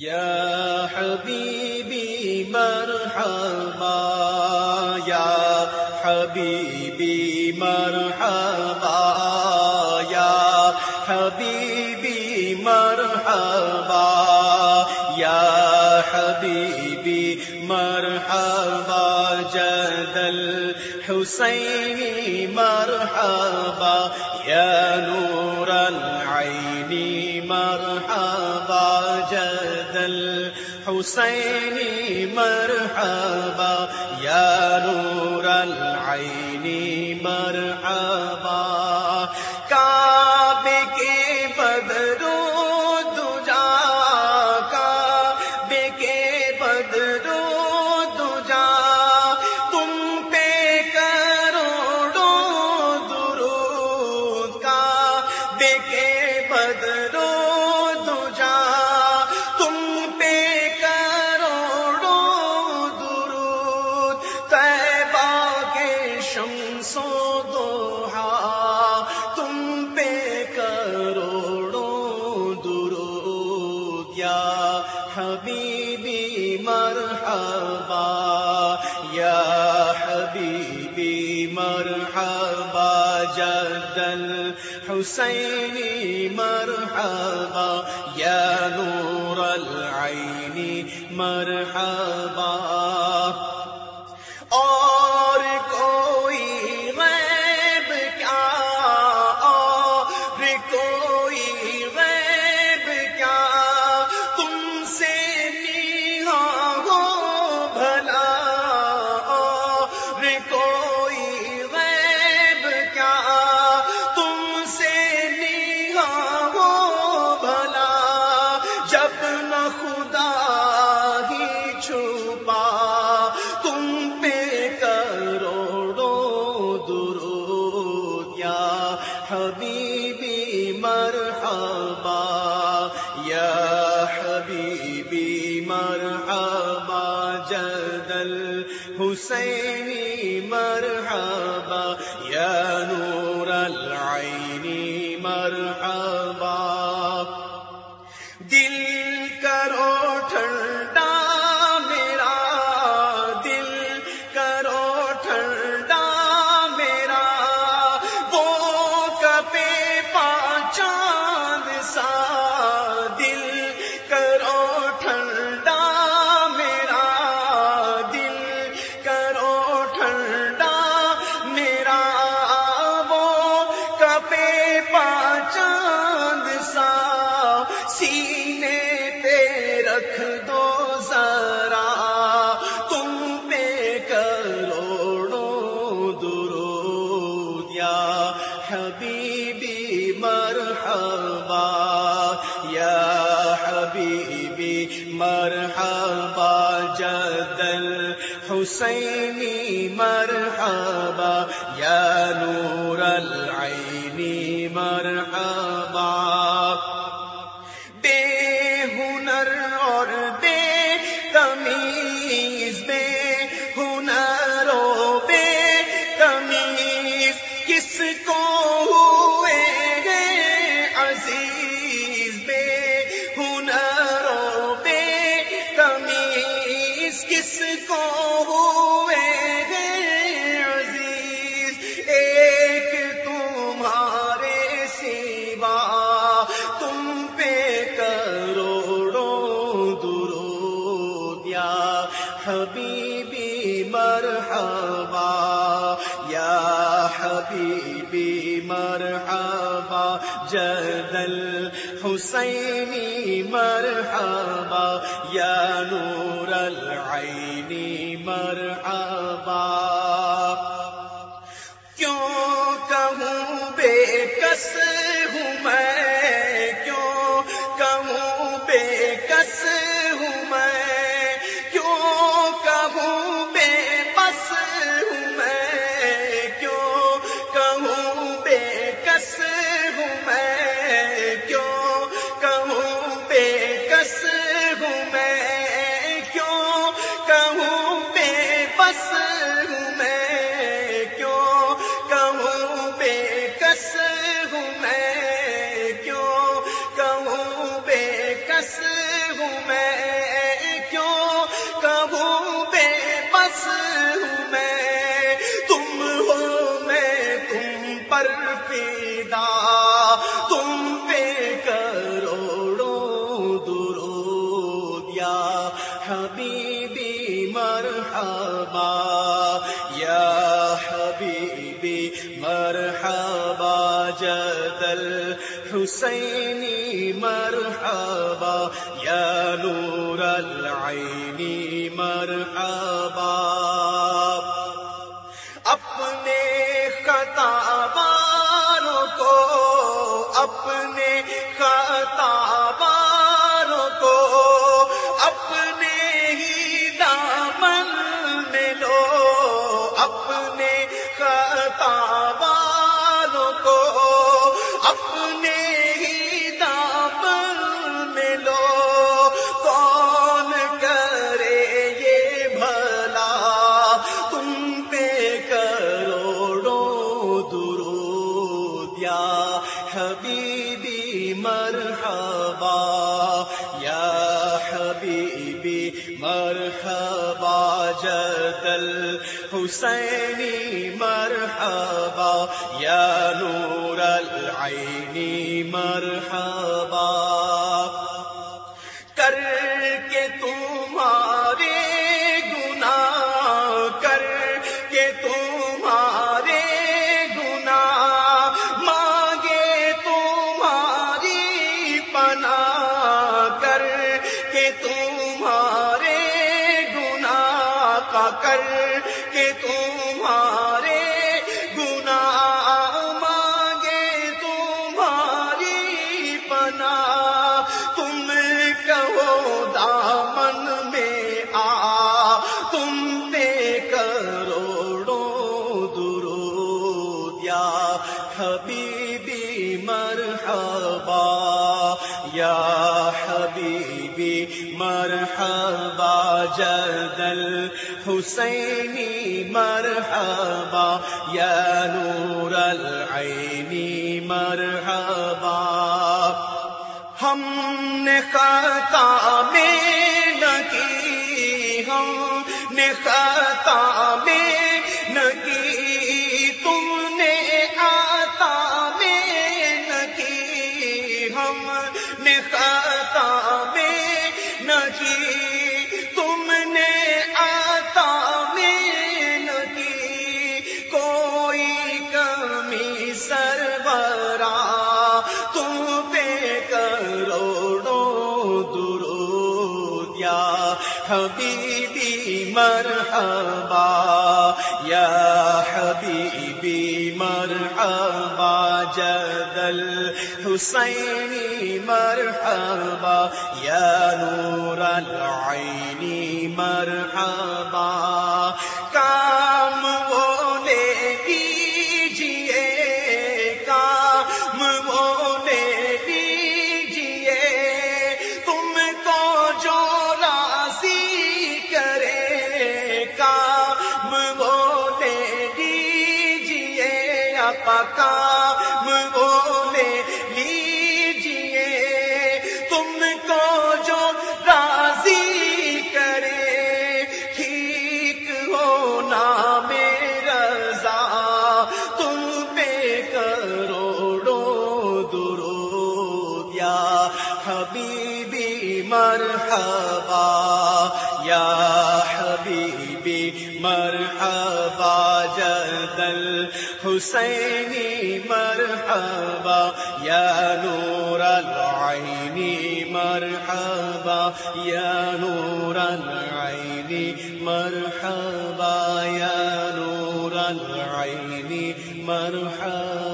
یا حبیبی مرحبا، یا حبیبی مرحبا، یا حبیبی مرحبا، یا حبیبی مرحبا جدل حسینی مرحبا، یا نور العین مرحبا حسینی مرحبا، یا نور العین مرحبا۔ کعبے کے بدرو دجا کعبے کے بدرو دجا تم پہ کروڑوں درود، کعبے کے بدرو یا حبیبی مرحبا یا حبیبی مرحبا جدل حسینی مرحبا یا نور العین مرحبا۔ اور حبیبی مرحبا یا حبیبی مرحبا جدل حسینی مرحبا یا نور العینی مرحبا۔ دل حسینی مرحبا، یا نور العین مرحبا۔ بے ہنر اور بے تمیز بے ہنر و بے تمیز کس کو ہوئے ہیں عزیز؟ حبیبی مرحبا، جدل حسینی مرحبا، یا نور العینی مرحبا۔ کیوں کہوں بے کس ہوں میں؟ فدا تم پہ کروڑوں درود یا حبیبی مرحبا، یا حبیبی مرحبا جدل حسینی مرحبا، یا نور العینی مرحبا۔ خطا باروں کو اپنے ہی دامن میں لو، اپنے خطا باروں کو اپنے ہی دامن میں لو۔ کون کرے یہ بھلا؟ تم پہ کروڑوں درود یا حبیبی حسینی مرحبا، یا نور العینی مرحبا۔ کر کے تمہارے گنا کر کے تمہارے گنا مانگے تمہاری پنا کر کے تمہارے گنا کا کر دامن میں آ۔ تم پہ کروڑوں درود، یا حبیبی مرحبا، یا حبیبی مرحبا جدل حسینی مرحبا، یا نور العینی مرحبا۔ ہم نے خطا میں لگی ہم نے خطا میں حبیبی مرحبا یا حبیبی مرحبا جدل حسینی مرحبا یا نور العینی مرحبا کا آقا کام بولے لیجیے تم کو جو راضی کرے، ٹھیک ہونا میرا رضا۔ تم پہ کروڑوں درود یا حبیبی مرحبا، یا جدل حسینی مرحبا، یا نور العینی مرحبا، یا نور العینی مرحبا، یا نور العینی مرحبا۔